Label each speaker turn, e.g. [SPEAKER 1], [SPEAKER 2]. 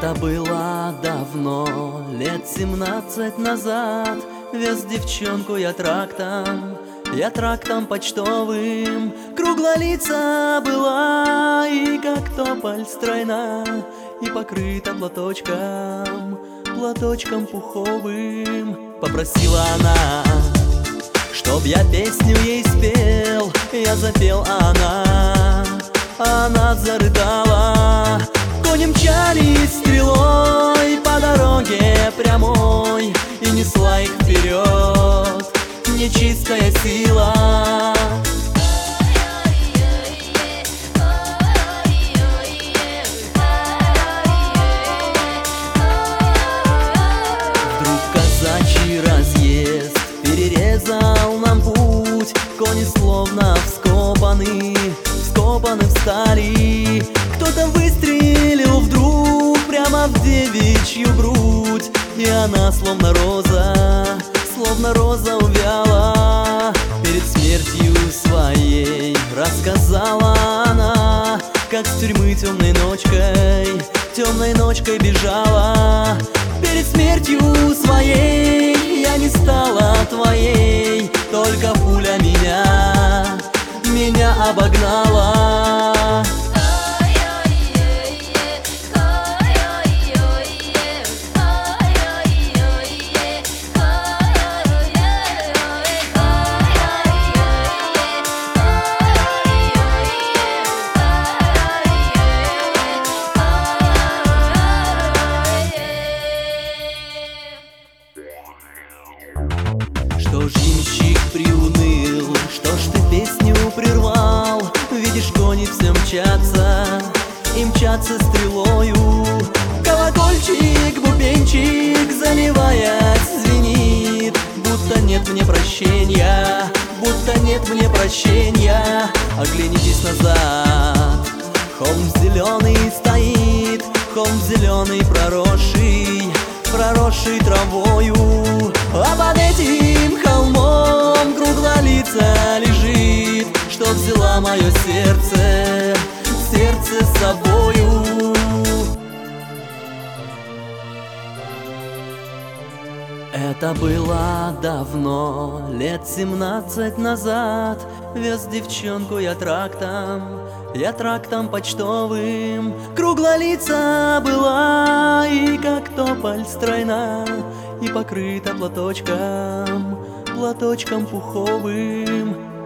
[SPEAKER 1] Это было давно, лет семнадцать назад. Вез девчонку я трактом, я трактом почтовым. Круглолица была и как тополь стройна И покрыта платочком, платочком пуховым. Попросила она, чтоб я песню ей спел. Я запел, а она, она зарыдала Кони мчались стрелой по дороге прямой И несла их вперед нечистая сила. Вдруг казачий разъезд перерезал нам путь Кони словно вскопаны, вскопаны в стали Кто-то прямо в девичью грудь И она словно роза, словно роза увяла. Перед смертью своей рассказала она Как с тюрьмы темной ночкой, темной ночкой бежала. Перед смертью своей я не стала твоей Только пуля меня, меня обогнала Что ж ямщик приуныл, что ж ты песню прервал? Видишь, кони все мчатся и мчатся стрелою. Колокольчик, бубенчик, заливаясь, звенит. Будто нет мне прощения, будто нет мне прощения. Оглянитесь назад, холм зеленый стоит Холм зеленый проросший, проросший травою А под этим холмом круглолица лежит Что взяла мое сердце, сердце с собою. Это было давно, лет семнадцать назад. Вез девчонку я трактом, я трактом почтовым. Круглолица была и как тополь стройна И покрыта платочком, платочком пуховым